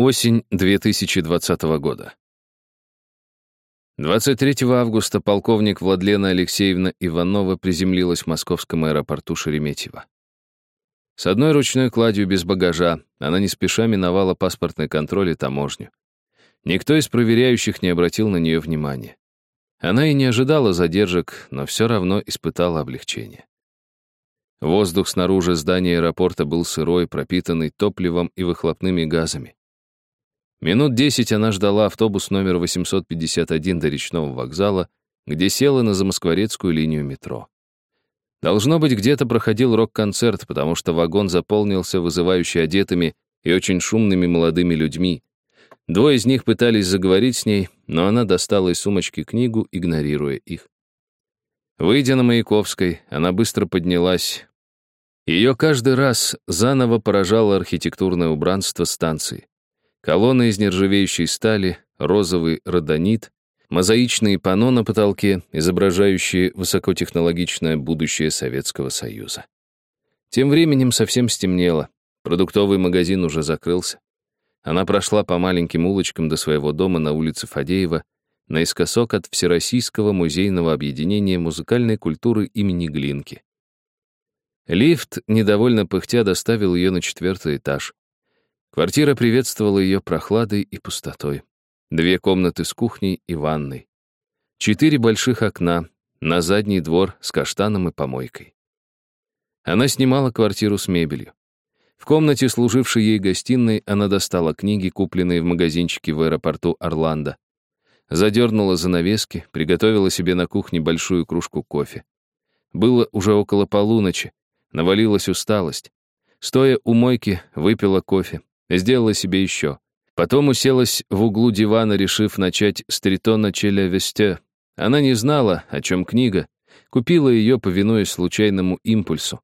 Осень 2020 года. 23 августа полковник Владлена Алексеевна Иванова приземлилась в московском аэропорту Шереметьево. С одной ручной кладью без багажа она не спеша миновала паспортный контроль и таможню. Никто из проверяющих не обратил на нее внимания. Она и не ожидала задержек, но все равно испытала облегчение. Воздух снаружи здания аэропорта был сырой, пропитанный топливом и выхлопными газами. Минут десять она ждала автобус номер 851 до речного вокзала, где села на замоскворецкую линию метро. Должно быть, где-то проходил рок-концерт, потому что вагон заполнился вызывающе одетыми и очень шумными молодыми людьми. Двое из них пытались заговорить с ней, но она достала из сумочки книгу, игнорируя их. Выйдя на Маяковской, она быстро поднялась. Ее каждый раз заново поражало архитектурное убранство станции. Колонны из нержавеющей стали, розовый родонит, мозаичные панно на потолке, изображающие высокотехнологичное будущее Советского Союза. Тем временем совсем стемнело. Продуктовый магазин уже закрылся. Она прошла по маленьким улочкам до своего дома на улице Фадеева, наискосок от Всероссийского музейного объединения музыкальной культуры имени Глинки. Лифт, недовольно пыхтя, доставил ее на четвертый этаж. Квартира приветствовала ее прохладой и пустотой. Две комнаты с кухней и ванной. Четыре больших окна, на задний двор с каштаном и помойкой. Она снимала квартиру с мебелью. В комнате, служившей ей гостиной, она достала книги, купленные в магазинчике в аэропорту Орландо. Задернула занавески, приготовила себе на кухне большую кружку кофе. Было уже около полуночи, навалилась усталость. Стоя у мойки, выпила кофе, Сделала себе еще. Потом уселась в углу дивана, решив начать с Тритона Челя Весте. Она не знала, о чем книга. Купила ее, повинуясь случайному импульсу.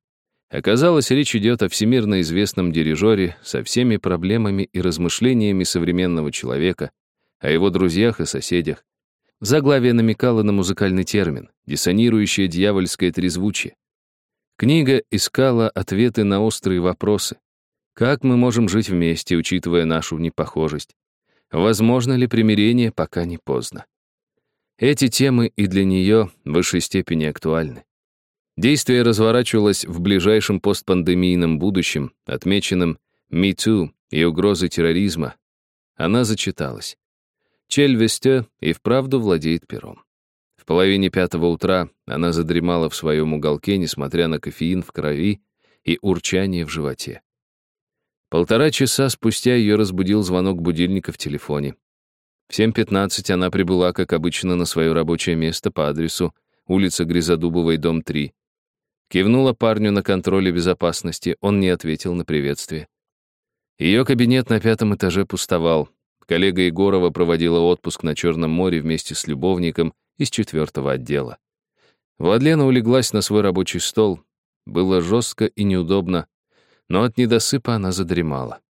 Оказалось, речь идет о всемирно известном дирижере со всеми проблемами и размышлениями современного человека, о его друзьях и соседях. Заглавие намекало на музыкальный термин, диссонирующее дьявольское трезвучие. Книга искала ответы на острые вопросы. Как мы можем жить вместе, учитывая нашу непохожесть? Возможно ли примирение, пока не поздно? Эти темы и для нее в высшей степени актуальны. Действие разворачивалось в ближайшем постпандемийном будущем, отмеченном «Me Too» и угрозой терроризма. Она зачиталась. Чель Весте и вправду владеет пером. В половине пятого утра она задремала в своем уголке, несмотря на кофеин в крови и урчание в животе. Полтора часа спустя ее разбудил звонок будильника в телефоне. В 7.15 она прибыла, как обычно, на свое рабочее место по адресу улица Гризодубовой, дом 3. Кивнула парню на контроле безопасности, он не ответил на приветствие. Ее кабинет на пятом этаже пустовал. Коллега Егорова проводила отпуск на Черном море вместе с любовником из четвертого отдела. Владлена улеглась на свой рабочий стол. Было жестко и неудобно, но от недосыпа она задремала.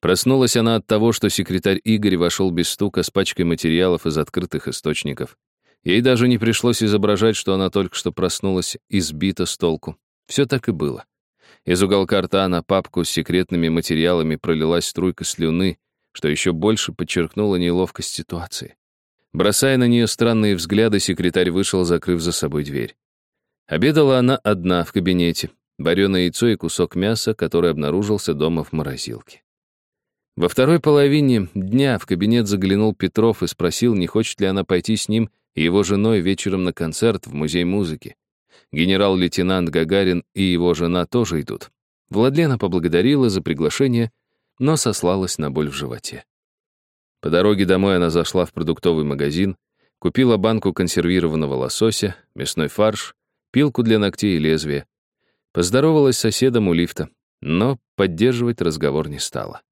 Проснулась она от того, что секретарь Игорь вошел без стука с пачкой материалов из открытых источников. Ей даже не пришлось изображать, что она только что проснулась и сбита с толку. Все так и было. Из уголка рта на папку с секретными материалами пролилась струйка слюны, что еще больше подчеркнуло неловкость ситуации. Бросая на нее странные взгляды, секретарь вышел, закрыв за собой дверь. Обедала она одна в кабинете, вареное яйцо и кусок мяса, который обнаружился дома в морозилке. Во второй половине дня в кабинет заглянул Петров и спросил, не хочет ли она пойти с ним и его женой вечером на концерт в Музей музыки. Генерал-лейтенант Гагарин и его жена тоже идут. Владлена поблагодарила за приглашение, но сослалась на боль в животе. По дороге домой она зашла в продуктовый магазин, купила банку консервированного лосося, мясной фарш, пилку для ногтей и лезвие. Поздоровалась с соседом у лифта, но поддерживать разговор не стала.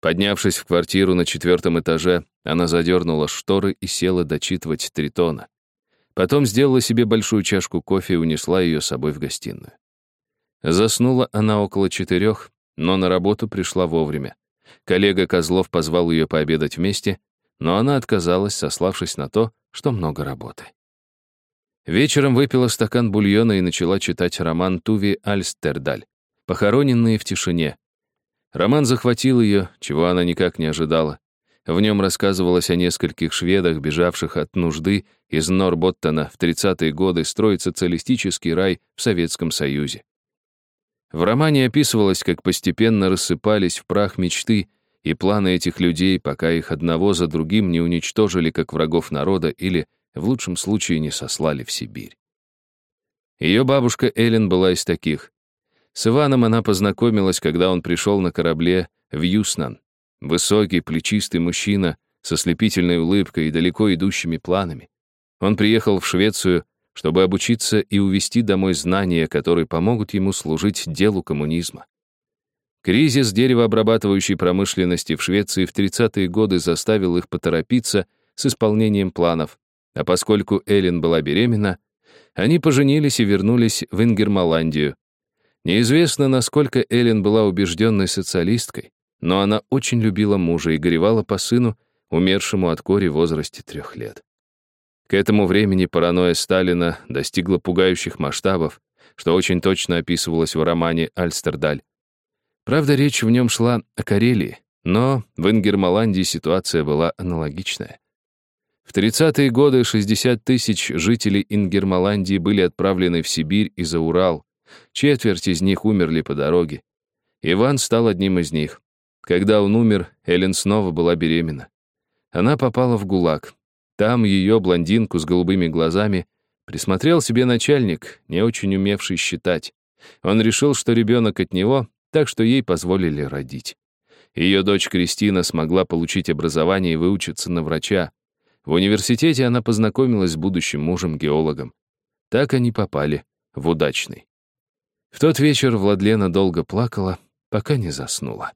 Поднявшись в квартиру на четвертом этаже, она задернула шторы и села дочитывать Тритона. Потом сделала себе большую чашку кофе и унесла ее с собой в гостиную. Заснула она около четырех, но на работу пришла вовремя. Коллега Козлов позвал ее пообедать вместе, но она отказалась, сославшись на то, что много работы. Вечером выпила стакан бульона и начала читать роман Туви Альстердаль «Похороненные в тишине». Роман захватил ее, чего она никак не ожидала. В нем рассказывалось о нескольких шведах, бежавших от нужды из Норботтона в 30-е годы строить социалистический рай в Советском Союзе. В романе описывалось, как постепенно рассыпались в прах мечты и планы этих людей, пока их одного за другим не уничтожили как врагов народа или, в лучшем случае, не сослали в Сибирь. Ее бабушка Эллен была из таких. С Иваном она познакомилась, когда он пришел на корабле в Юснан. Высокий, плечистый мужчина со слепительной улыбкой и далеко идущими планами. Он приехал в Швецию, чтобы обучиться и увести домой знания, которые помогут ему служить делу коммунизма. Кризис деревообрабатывающей промышленности в Швеции в 30-е годы заставил их поторопиться с исполнением планов, а поскольку Эллен была беременна, они поженились и вернулись в Ингермаландию. Неизвестно, насколько Эллен была убежденной социалисткой, но она очень любила мужа и горевала по сыну, умершему от кори в возрасте трех лет. К этому времени паранойя Сталина достигла пугающих масштабов, что очень точно описывалось в романе «Альстердаль». Правда, речь в нем шла о Карелии, но в Ингермаландии ситуация была аналогичная. В 30-е годы 60 тысяч жителей Ингермаландии были отправлены в Сибирь и за Урал. Четверть из них умерли по дороге. Иван стал одним из них. Когда он умер, Эллен снова была беременна. Она попала в ГУЛАГ. Там ее, блондинку с голубыми глазами, присмотрел себе начальник, не очень умевший считать. Он решил, что ребенок от него, так что ей позволили родить. Ее дочь Кристина смогла получить образование и выучиться на врача. В университете она познакомилась с будущим мужем-геологом. Так они попали в удачный. В тот вечер Владлена долго плакала, пока не заснула.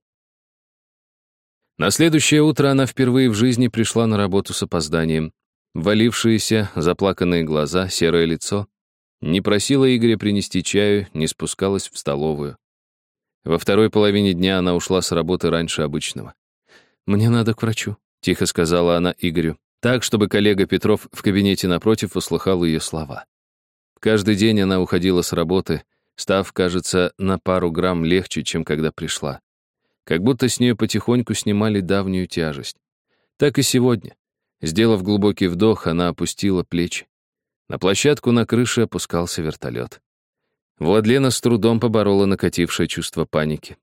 На следующее утро она впервые в жизни пришла на работу с опозданием. Валившиеся, заплаканные глаза, серое лицо. Не просила Игоря принести чаю, не спускалась в столовую. Во второй половине дня она ушла с работы раньше обычного. «Мне надо к врачу», — тихо сказала она Игорю, так, чтобы коллега Петров в кабинете напротив услыхал ее слова. Каждый день она уходила с работы, став, кажется, на пару грамм легче, чем когда пришла. Как будто с нее потихоньку снимали давнюю тяжесть. Так и сегодня. Сделав глубокий вдох, она опустила плечи. На площадку на крыше опускался вертолет. Владлена с трудом поборола накатившее чувство паники.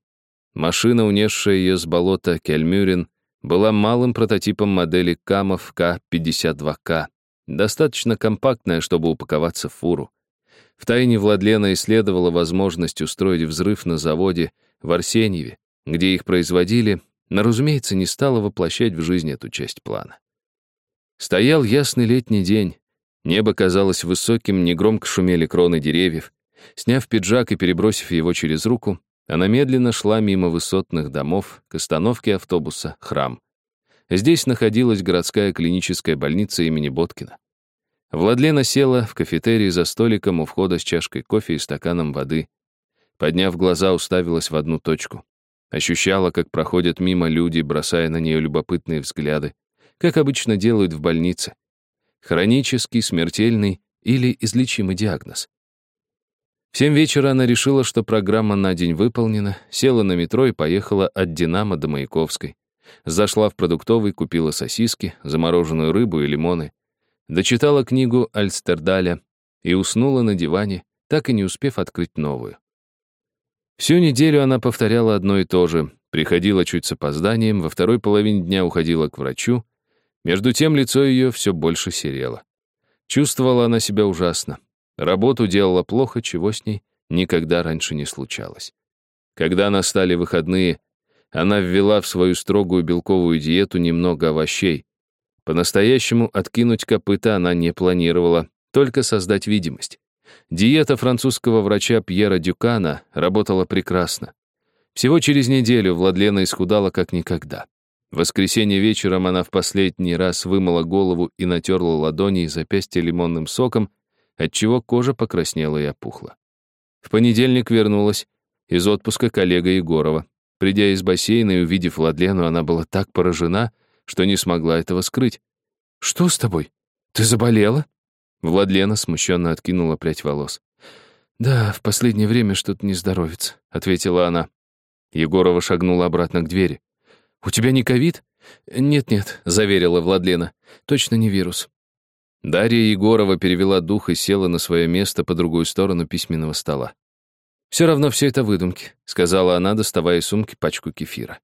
Машина, унесшая ее с болота Кельмюрин, была малым прототипом модели КАМов К-52К, достаточно компактная, чтобы упаковаться в фуру. Втайне Владлена исследовала возможность устроить взрыв на заводе в Арсеньеве, где их производили, но, разумеется, не стала воплощать в жизнь эту часть плана. Стоял ясный летний день. Небо казалось высоким, негромко шумели кроны деревьев. Сняв пиджак и перебросив его через руку, она медленно шла мимо высотных домов к остановке автобуса «Храм». Здесь находилась городская клиническая больница имени Боткина. Владлена села в кафетерии за столиком у входа с чашкой кофе и стаканом воды. Подняв глаза, уставилась в одну точку. Ощущала, как проходят мимо люди, бросая на нее любопытные взгляды, как обычно делают в больнице. Хронический, смертельный или излечимый диагноз. В семь вечера она решила, что программа на день выполнена, села на метро и поехала от Динамо до Маяковской. Зашла в продуктовый, купила сосиски, замороженную рыбу и лимоны. Дочитала книгу Альстердаля и уснула на диване, так и не успев открыть новую. Всю неделю она повторяла одно и то же. Приходила чуть с опозданием, во второй половине дня уходила к врачу. Между тем лицо ее все больше серело. Чувствовала она себя ужасно. Работу делала плохо, чего с ней никогда раньше не случалось. Когда настали выходные, она ввела в свою строгую белковую диету немного овощей. По-настоящему откинуть копыта она не планировала, только создать видимость. Диета французского врача Пьера Дюкана работала прекрасно. Всего через неделю Владлена исхудала как никогда. В воскресенье вечером она в последний раз вымыла голову и натерла ладони и запястья лимонным соком, отчего кожа покраснела и опухла. В понедельник вернулась из отпуска коллега Егорова. Придя из бассейна и увидев Владлену, она была так поражена, что не смогла этого скрыть. «Что с тобой? Ты заболела?» Владлена смущенно откинула прядь волос. «Да, в последнее время что-то не здоровится», — ответила она. Егорова шагнула обратно к двери. «У тебя не ковид?» «Нет-нет», — заверила Владлена. «Точно не вирус». Дарья Егорова перевела дух и села на свое место по другую сторону письменного стола. «Все равно все это выдумки», — сказала она, доставая из сумки пачку кефира.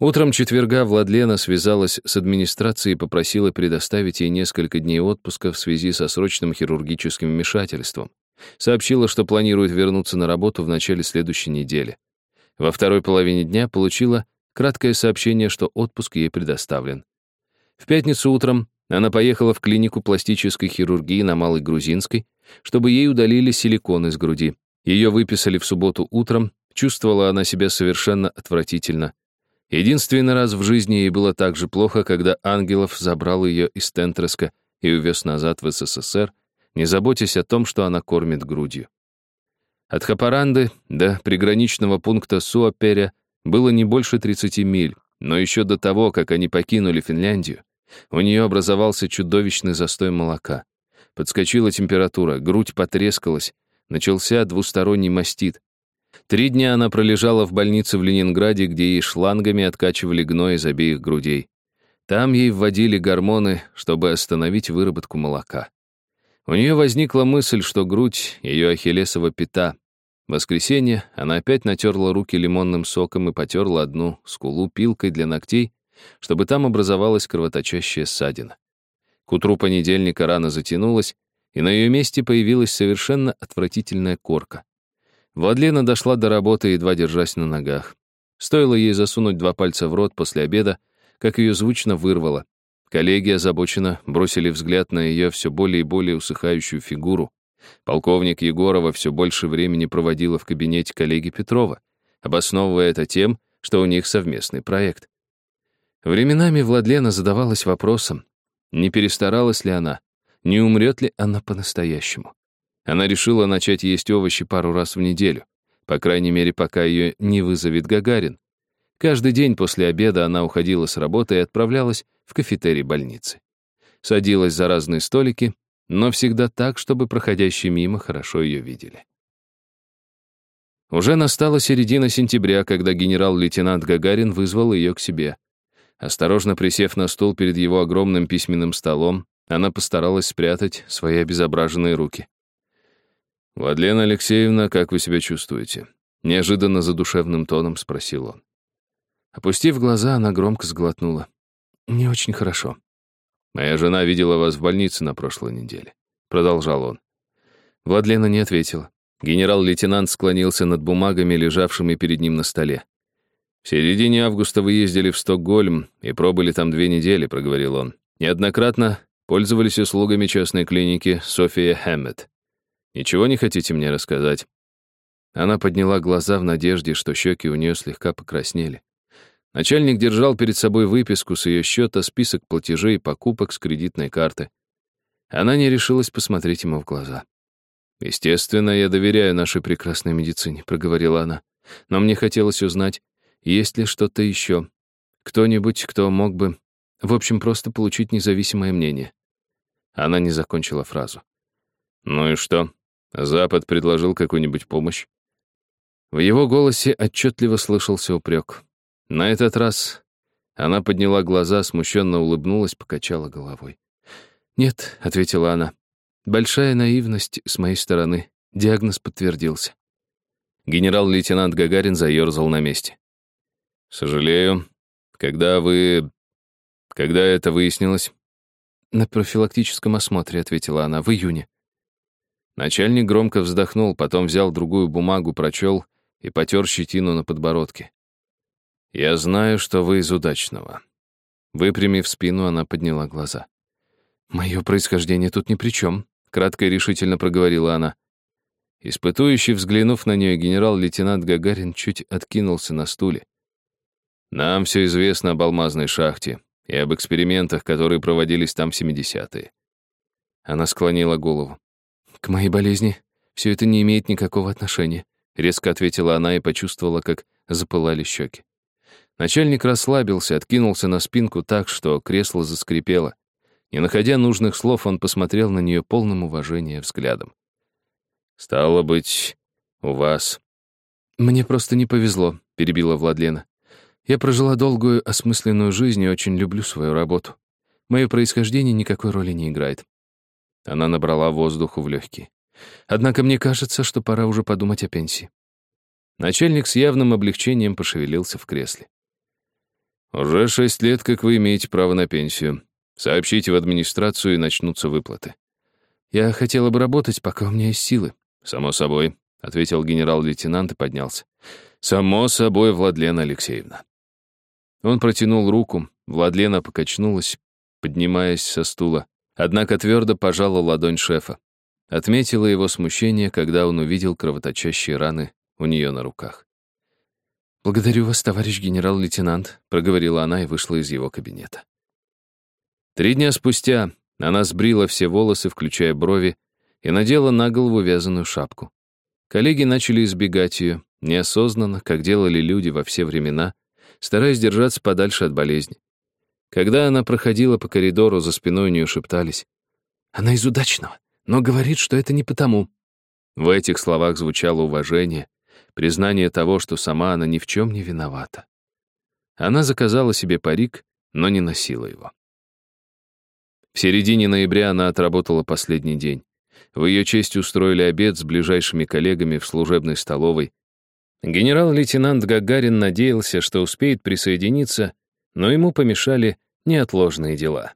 Утром четверга Владлена связалась с администрацией и попросила предоставить ей несколько дней отпуска в связи со срочным хирургическим вмешательством. Сообщила, что планирует вернуться на работу в начале следующей недели. Во второй половине дня получила краткое сообщение, что отпуск ей предоставлен. В пятницу утром она поехала в клинику пластической хирургии на Малой Грузинской, чтобы ей удалили силикон из груди. Ее выписали в субботу утром, чувствовала она себя совершенно отвратительно. Единственный раз в жизни ей было так же плохо, когда Ангелов забрал ее из Тентреска и увез назад в СССР, не заботясь о том, что она кормит грудью. От Хапаранды до приграничного пункта Суаперя было не больше 30 миль, но еще до того, как они покинули Финляндию, у нее образовался чудовищный застой молока. Подскочила температура, грудь потрескалась, начался двусторонний мастит. Три дня она пролежала в больнице в Ленинграде, где ей шлангами откачивали гной из обеих грудей. Там ей вводили гормоны, чтобы остановить выработку молока. У нее возникла мысль, что грудь — ее ахиллесова пята. В воскресенье она опять натерла руки лимонным соком и потерла одну скулу пилкой для ногтей, чтобы там образовалась кровоточащая ссадина. К утру понедельника рана затянулась, и на ее месте появилась совершенно отвратительная корка. Владлена дошла до работы, едва держась на ногах. Стоило ей засунуть два пальца в рот после обеда, как ее звучно вырвало. Коллеги озабоченно бросили взгляд на ее все более и более усыхающую фигуру. Полковник Егорова все больше времени проводила в кабинете коллеги Петрова, обосновывая это тем, что у них совместный проект. Временами Владлена задавалась вопросом, не перестаралась ли она, не умрет ли она по-настоящему. Она решила начать есть овощи пару раз в неделю, по крайней мере, пока ее не вызовет Гагарин. Каждый день после обеда она уходила с работы и отправлялась в кафетерий больницы. Садилась за разные столики, но всегда так, чтобы проходящие мимо хорошо ее видели. Уже настала середина сентября, когда генерал-лейтенант Гагарин вызвал ее к себе. Осторожно присев на стул перед его огромным письменным столом, она постаралась спрятать свои обезображенные руки. «Владлена Алексеевна, как вы себя чувствуете?» Неожиданно задушевным тоном спросил он. Опустив глаза, она громко сглотнула. «Не очень хорошо». «Моя жена видела вас в больнице на прошлой неделе», — продолжал он. Владлена не ответила. Генерал-лейтенант склонился над бумагами, лежавшими перед ним на столе. «В середине августа вы ездили в Стокгольм и пробыли там две недели», — проговорил он. «Неоднократно пользовались услугами частной клиники София Хэммет. Ничего не хотите мне рассказать?» Она подняла глаза в надежде, что щеки у нее слегка покраснели. Начальник держал перед собой выписку с ее счета, список платежей и покупок с кредитной карты. Она не решилась посмотреть ему в глаза. «Естественно, я доверяю нашей прекрасной медицине», — проговорила она. «Но мне хотелось узнать, есть ли что-то еще? Кто-нибудь, кто мог бы... В общем, просто получить независимое мнение». Она не закончила фразу. «Ну и что? Запад предложил какую-нибудь помощь?» В его голосе отчетливо слышался упрек. На этот раз она подняла глаза, смущенно улыбнулась, покачала головой. «Нет», — ответила она, — «большая наивность с моей стороны. Диагноз подтвердился». Генерал-лейтенант Гагарин заерзал на месте. «Сожалею. Когда вы... Когда это выяснилось?» «На профилактическом осмотре», — ответила она, — «в июне». Начальник громко вздохнул, потом взял другую бумагу, прочел и потер щетину на подбородке. «Я знаю, что вы из удачного». Выпрямив спину, она подняла глаза. «Мое происхождение тут ни при чем», — кратко и решительно проговорила она. Испытующий, взглянув на нее, генерал-лейтенант Гагарин чуть откинулся на стуле. «Нам все известно об алмазной шахте и об экспериментах, которые проводились там в 70-е». Она склонила голову. «К моей болезни все это не имеет никакого отношения», — резко ответила она и почувствовала, как запылали щеки. Начальник расслабился, откинулся на спинку так, что кресло заскрипело. Не находя нужных слов, он посмотрел на нее полным уважения взглядом. «Стало быть, у вас...» «Мне просто не повезло», перебила Владлена. «Я прожила долгую, осмысленную жизнь и очень люблю свою работу. Мое происхождение никакой роли не играет». Она набрала воздуху в легкие. «Однако мне кажется, что пора уже подумать о пенсии». Начальник с явным облегчением пошевелился в кресле. «Уже шесть лет, как вы имеете право на пенсию. Сообщите в администрацию, и начнутся выплаты». «Я хотела бы работать, пока у меня есть силы». «Само собой», — ответил генерал-лейтенант и поднялся. «Само собой, Владлена Алексеевна». Он протянул руку, Владлена покачнулась, поднимаясь со стула, однако твердо пожала ладонь шефа. Отметила его смущение, когда он увидел кровоточащие раны у нее на руках. «Благодарю вас, товарищ генерал-лейтенант», — проговорила она и вышла из его кабинета. Три дня спустя она сбрила все волосы, включая брови, и надела на голову вязаную шапку. Коллеги начали избегать ее, неосознанно, как делали люди во все времена, стараясь держаться подальше от болезни. Когда она проходила по коридору, за спиной у нее шептались. «Она из удачного, но говорит, что это не потому». В этих словах звучало уважение, признание того, что сама она ни в чем не виновата. Она заказала себе парик, но не носила его. В середине ноября она отработала последний день. В ее честь устроили обед с ближайшими коллегами в служебной столовой. Генерал-лейтенант Гагарин надеялся, что успеет присоединиться, но ему помешали неотложные дела.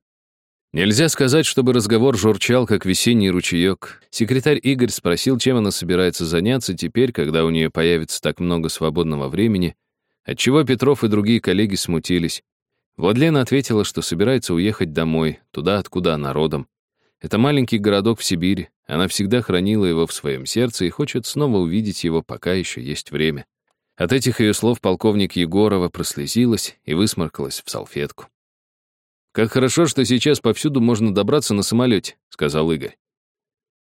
Нельзя сказать, чтобы разговор журчал, как весенний ручеек. Секретарь Игорь спросил, чем она собирается заняться теперь, когда у нее появится так много свободного времени, отчего Петров и другие коллеги смутились. Владлена ответила, что собирается уехать домой, туда, откуда она родом. Это маленький городок в Сибири, она всегда хранила его в своем сердце и хочет снова увидеть его, пока еще есть время. От этих ее слов полковник Егорова прослезилась и высморкалась в салфетку. «Как хорошо, что сейчас повсюду можно добраться на самолете», — сказал Игорь.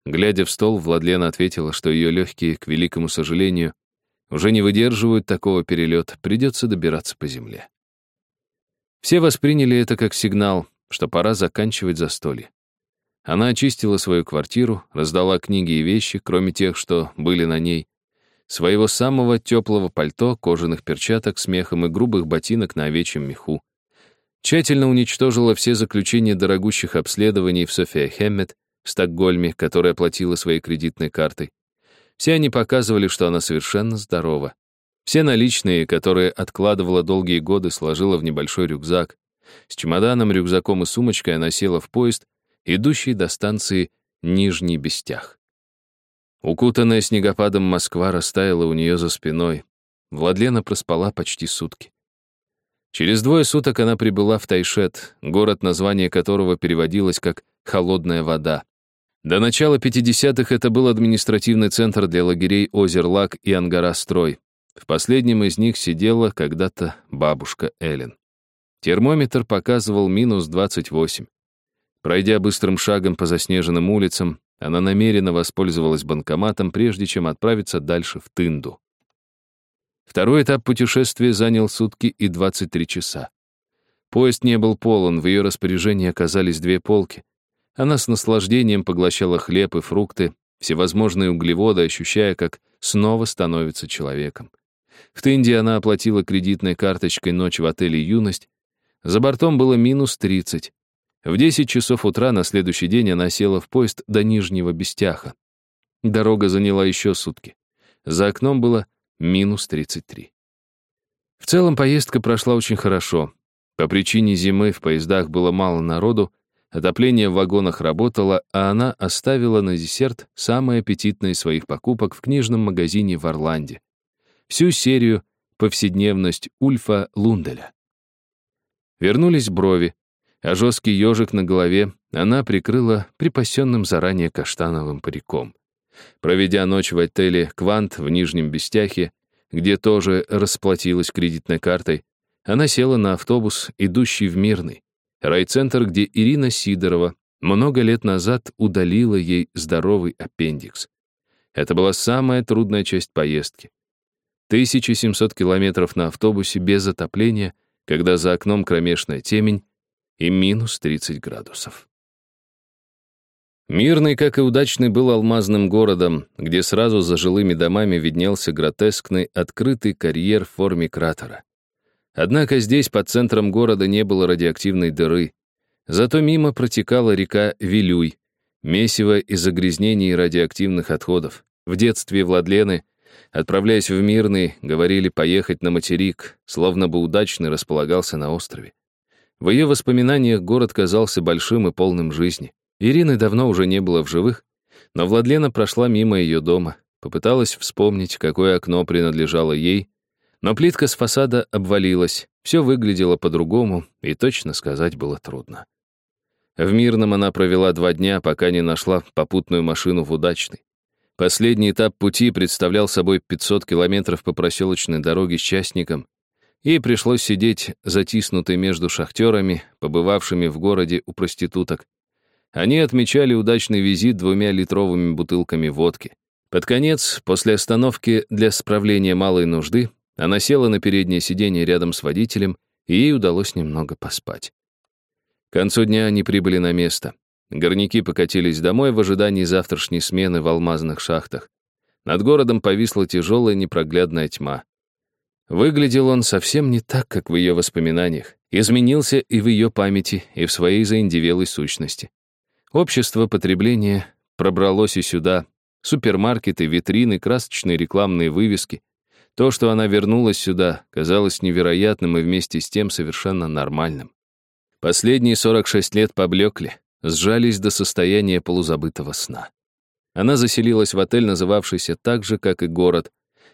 Глядя в стол, Владлена ответила, что ее легкие, к великому сожалению, уже не выдерживают такого перелета, придется добираться по земле. Все восприняли это как сигнал, что пора заканчивать застолье. Она очистила свою квартиру, раздала книги и вещи, кроме тех, что были на ней, своего самого теплого пальто, кожаных перчаток с мехом и грубых ботинок на овечьем меху, Тщательно уничтожила все заключения дорогущих обследований в София Хеммет в Стокгольме, которая платила своей кредитной картой. Все они показывали, что она совершенно здорова. Все наличные, которые откладывала долгие годы, сложила в небольшой рюкзак. С чемоданом, рюкзаком и сумочкой она села в поезд, идущий до станции Нижний Бестях. Укутанная снегопадом Москва растаяла у нее за спиной. Владлена проспала почти сутки. Через двое суток она прибыла в Тайшет, город, название которого переводилось как «холодная вода». До начала 50-х это был административный центр для лагерей Озерлак и Ангара-Строй. В последнем из них сидела когда-то бабушка Эллен. Термометр показывал минус 28. Пройдя быстрым шагом по заснеженным улицам, она намеренно воспользовалась банкоматом, прежде чем отправиться дальше в Тынду. Второй этап путешествия занял сутки и 23 часа. Поезд не был полон, в ее распоряжении оказались две полки. Она с наслаждением поглощала хлеб и фрукты, всевозможные углеводы, ощущая, как снова становится человеком. В Тынде она оплатила кредитной карточкой ночь в отеле «Юность». За бортом было минус 30. В 10 часов утра на следующий день она села в поезд до Нижнего Бестяха. Дорога заняла еще сутки. За окном было минус 33. В целом поездка прошла очень хорошо. По причине зимы в поездах было мало народу, отопление в вагонах работало, а она оставила на десерт самое аппетитное из своих покупок в книжном магазине в Орланде. Всю серию «Повседневность Ульфа Лунделя». Вернулись брови, а жесткий ежик на голове она прикрыла припасенным заранее каштановым париком. Проведя ночь в отеле «Квант» в Нижнем Бестяхе, где тоже расплатилась кредитной картой, она села на автобус, идущий в Мирный, райцентр, где Ирина Сидорова много лет назад удалила ей здоровый аппендикс. Это была самая трудная часть поездки. 1700 километров на автобусе без отопления, когда за окном кромешная темень и минус 30 градусов. Мирный, как и удачный, был алмазным городом, где сразу за жилыми домами виднелся гротескный открытый карьер в форме кратера. Однако здесь, под центром города, не было радиоактивной дыры. Зато мимо протекала река Вилюй, месиво из загрязнений радиоактивных отходов. В детстве Владлены, отправляясь в Мирный, говорили поехать на материк, словно бы удачный располагался на острове. В ее воспоминаниях город казался большим и полным жизни. Ирины давно уже не было в живых, но Владлена прошла мимо ее дома, попыталась вспомнить, какое окно принадлежало ей, но плитка с фасада обвалилась, все выглядело по-другому, и точно сказать было трудно. В Мирном она провела два дня, пока не нашла попутную машину в Удачной. Последний этап пути представлял собой 500 километров по проселочной дороге с частником, и пришлось сидеть затиснутой между шахтерами, побывавшими в городе у проституток, они отмечали удачный визит двумя литровыми бутылками водки. Под конец, после остановки для справления малой нужды, она села на переднее сиденье рядом с водителем, и ей удалось немного поспать. К концу дня они прибыли на место. Горняки покатились домой в ожидании завтрашней смены в алмазных шахтах. Над городом повисла тяжелая непроглядная тьма. Выглядел он совсем не так, как в ее воспоминаниях. Изменился и в ее памяти, и в своей заиндевелой сущности. Общество потребления пробралось и сюда. Супермаркеты, витрины, красочные рекламные вывески. То, что она вернулась сюда, казалось невероятным и вместе с тем совершенно нормальным. Последние 46 лет поблекли, сжались до состояния полузабытого сна. Она заселилась в отель, называвшийся так же, как и город,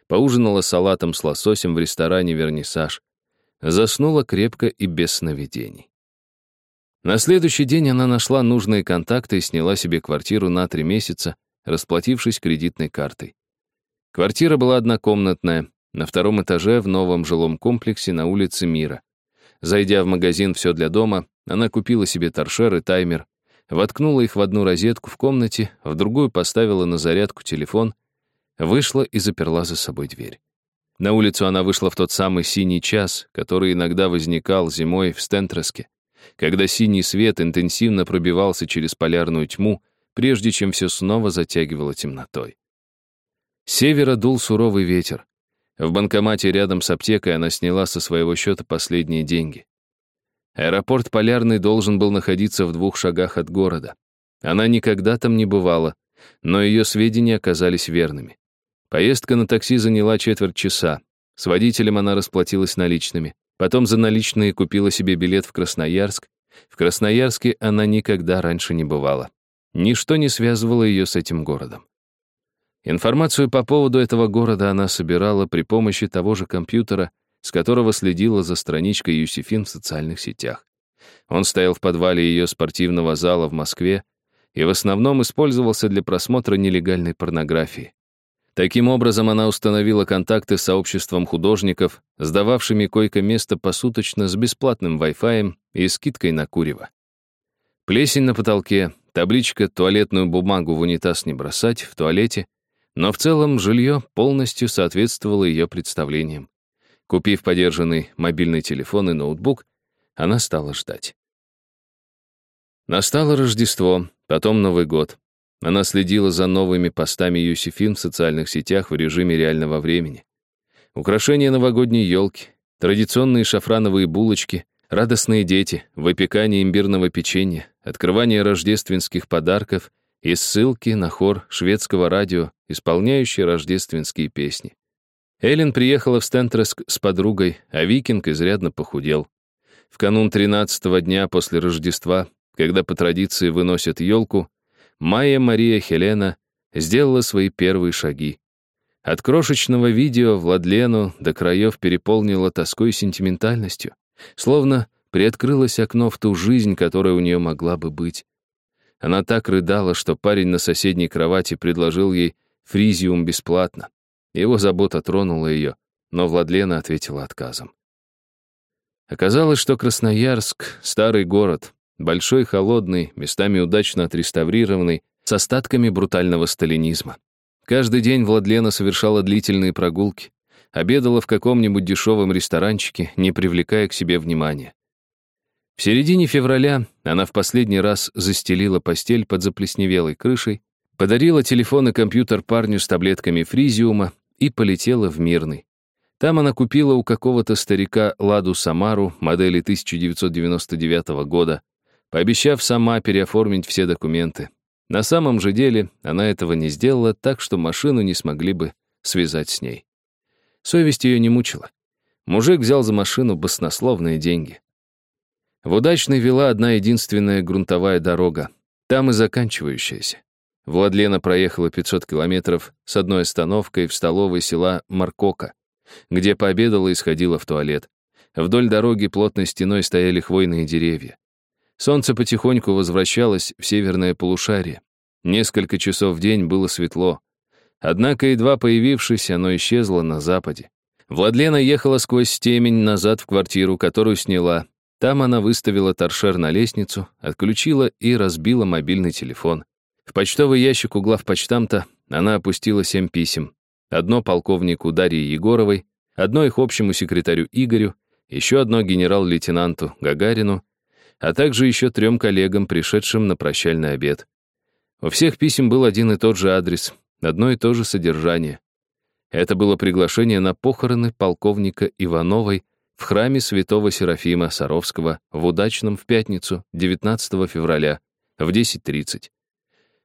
поужинала салатом с лососем в ресторане «Вернисаж», заснула крепко и без сновидений. На следующий день она нашла нужные контакты и сняла себе квартиру на три месяца, расплатившись кредитной картой. Квартира была однокомнатная, на втором этаже в новом жилом комплексе на улице Мира. Зайдя в магазин «Все для дома», она купила себе торшер и таймер, воткнула их в одну розетку в комнате, в другую поставила на зарядку телефон, вышла и заперла за собой дверь. На улицу она вышла в тот самый синий час, который иногда возникал зимой в Стентреске когда синий свет интенсивно пробивался через полярную тьму, прежде чем все снова затягивало темнотой. С севера дул суровый ветер. В банкомате рядом с аптекой она сняла со своего счета последние деньги. Аэропорт Полярный должен был находиться в двух шагах от города. Она никогда там не бывала, но ее сведения оказались верными. Поездка на такси заняла четверть часа. С водителем она расплатилась наличными. Потом за наличные купила себе билет в Красноярск. В Красноярске она никогда раньше не бывала. Ничто не связывало ее с этим городом. Информацию по поводу этого города она собирала при помощи того же компьютера, с которого следила за страничкой Юсифин в социальных сетях. Он стоял в подвале ее спортивного зала в Москве и в основном использовался для просмотра нелегальной порнографии. Таким образом, она установила контакты с сообществом художников, сдававшими койко-место посуточно с бесплатным Wi-Fi и скидкой на курево. Плесень на потолке, табличка «Туалетную бумагу в унитаз не бросать» в туалете, но в целом жилье полностью соответствовало ее представлениям. Купив подержанный мобильный телефон и ноутбук, она стала ждать. Настало Рождество, потом Новый год. Она следила за новыми постами Юсифин в социальных сетях в режиме реального времени. Украшения новогодней елки, традиционные шафрановые булочки, радостные дети, выпекание имбирного печенья, открывание рождественских подарков и ссылки на хор шведского радио, исполняющий рождественские песни. Эллен приехала в Стентреск с подругой, а Викинг изрядно похудел. В канун 13-го дня после Рождества, когда по традиции выносят елку, Майя Мария Хелена сделала свои первые шаги. От крошечного видео Владлену до краев переполнила тоской и сентиментальностью, словно приоткрылось окно в ту жизнь, которая у нее могла бы быть. Она так рыдала, что парень на соседней кровати предложил ей фризиум бесплатно. Его забота тронула ее, но Владлена ответила отказом. Оказалось, что Красноярск — старый город, Большой, холодный, местами удачно отреставрированный, с остатками брутального сталинизма. Каждый день Владлена совершала длительные прогулки, обедала в каком-нибудь дешевом ресторанчике, не привлекая к себе внимания. В середине февраля она в последний раз застелила постель под заплесневелой крышей, подарила телефон и компьютер парню с таблетками фризиума и полетела в Мирный. Там она купила у какого-то старика Ладу Самару модели 1999 года, пообещав сама переоформить все документы. На самом же деле она этого не сделала, так что машину не смогли бы связать с ней. Совесть ее не мучила. Мужик взял за машину баснословные деньги. В удачной вела одна единственная грунтовая дорога, там и заканчивающаяся. Владлена проехала 500 километров с одной остановкой в столовой села Маркока, где пообедала и сходила в туалет. Вдоль дороги плотной стеной стояли хвойные деревья. Солнце потихоньку возвращалось в северное полушарие. Несколько часов в день было светло. Однако, едва появившись, оно исчезло на западе. Владлена ехала сквозь темень назад в квартиру, которую сняла. Там она выставила торшер на лестницу, отключила и разбила мобильный телефон. В почтовый ящик у главпочтамта она опустила семь писем. Одно полковнику Дарье Егоровой, одно их общему секретарю Игорю, еще одно генерал-лейтенанту Гагарину, а также еще трем коллегам, пришедшим на прощальный обед. У всех писем был один и тот же адрес, одно и то же содержание. Это было приглашение на похороны полковника Ивановой в храме святого Серафима Саровского в Удачном в пятницу, 19 февраля, в 10.30.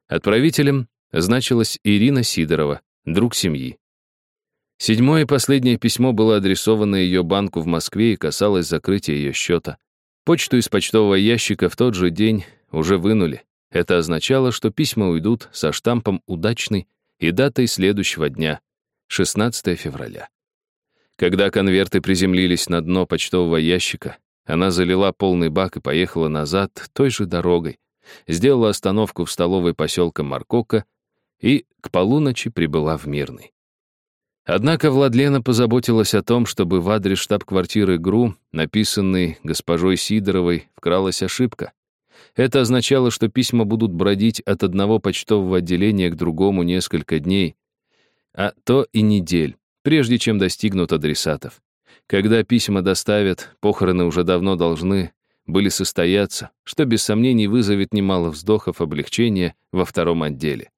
Отправителем значилась Ирина Сидорова, друг семьи. Седьмое и последнее письмо было адресовано ее банку в Москве и касалось закрытия ее счета. Почту из почтового ящика в тот же день уже вынули. Это означало, что письма уйдут со штампом «удачный» и датой следующего дня, 16 февраля. Когда конверты приземлились на дно почтового ящика, она залила полный бак и поехала назад той же дорогой, сделала остановку в столовой поселка Маркока и к полуночи прибыла в Мирный. Однако Владлена позаботилась о том, чтобы в адрес штаб-квартиры ГРУ, написанный госпожой Сидоровой, вкралась ошибка. Это означало, что письма будут бродить от одного почтового отделения к другому несколько дней, а то и недель, прежде чем достигнут адресатов. Когда письма доставят, похороны уже давно должны были состояться, что без сомнений вызовет немало вздохов облегчения во втором отделе.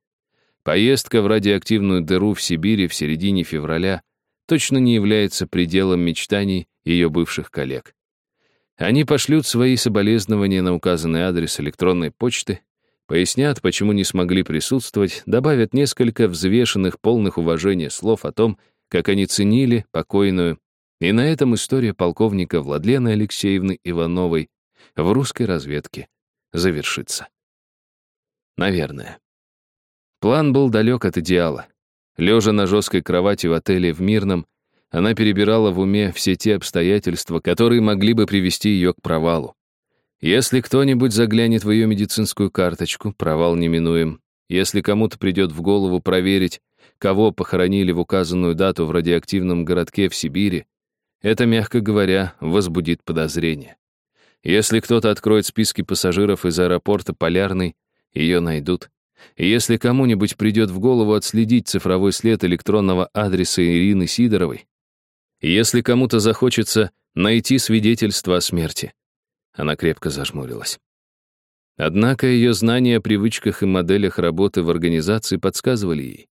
Поездка в радиоактивную дыру в Сибири в середине февраля точно не является пределом мечтаний ее бывших коллег. Они пошлют свои соболезнования на указанный адрес электронной почты, пояснят, почему не смогли присутствовать, добавят несколько взвешенных, полных уважения слов о том, как они ценили покойную, и на этом история полковника Владлены Алексеевны Ивановой в русской разведке завершится. Наверное. План был далек от идеала. Лежа на жесткой кровати в отеле в Мирном, она перебирала в уме все те обстоятельства, которые могли бы привести ее к провалу. Если кто-нибудь заглянет в ее медицинскую карточку, провал неминуем. Если кому-то придет в голову проверить, кого похоронили в указанную дату в радиоактивном городке в Сибири, это, мягко говоря, возбудит подозрение. Если кто-то откроет списки пассажиров из аэропорта Полярный, ее найдут. И если кому-нибудь придет в голову отследить цифровой след электронного адреса Ирины Сидоровой, если кому-то захочется найти свидетельство о смерти, она крепко зажмурилась. Однако ее знания о привычках и моделях работы в организации подсказывали ей.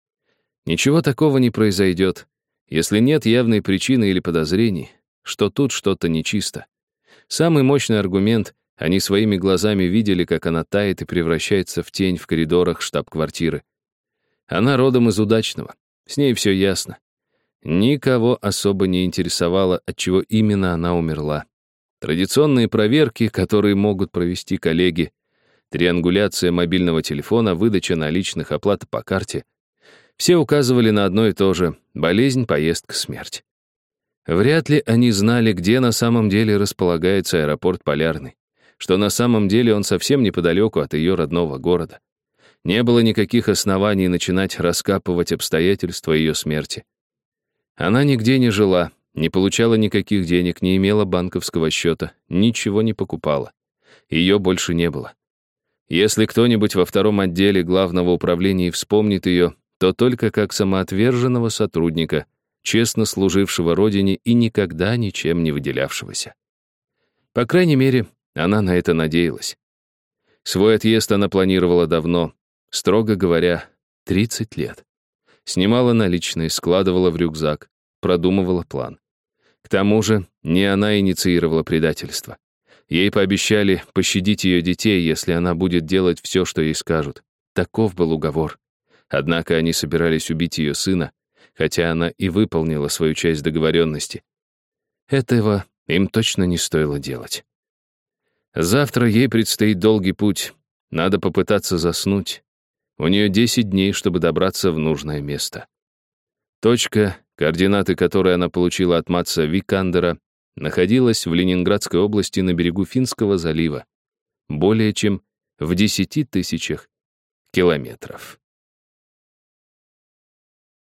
Ничего такого не произойдет, если нет явной причины или подозрений, что тут что-то нечисто. Самый мощный аргумент они своими глазами видели, как она тает и превращается в тень в коридорах штаб-квартиры. Она родом из удачного. С ней все ясно. Никого особо не интересовало, от чего именно она умерла. Традиционные проверки, которые могут провести коллеги, триангуляция мобильного телефона, выдача наличных, оплата по карте. Все указывали на одно и то же — болезнь, поездка, смерть. Вряд ли они знали, где на самом деле располагается аэропорт Полярный что на самом деле он совсем неподалеку от ее родного города. Не было никаких оснований начинать раскапывать обстоятельства ее смерти. Она нигде не жила, не получала никаких денег, не имела банковского счета, ничего не покупала. Ее больше не было. Если кто-нибудь во втором отделе главного управления вспомнит ее, то только как самоотверженного сотрудника, честно служившего родине и никогда ничем не выделявшегося. По крайней мере, она на это надеялась. Свой отъезд она планировала давно, строго говоря, 30 лет. Снимала наличные, складывала в рюкзак, продумывала план. К тому же не она инициировала предательство. Ей пообещали пощадить ее детей, если она будет делать все, что ей скажут. Таков был уговор. Однако они собирались убить ее сына, хотя она и выполнила свою часть договоренности. Этого им точно не стоило делать. Завтра ей предстоит долгий путь. Надо попытаться заснуть. У нее 10 дней, чтобы добраться в нужное место. Точка, координаты которой она получила от Матса Викандера, находилась в Ленинградской области на берегу Финского залива, более чем в 10 тысячах километров.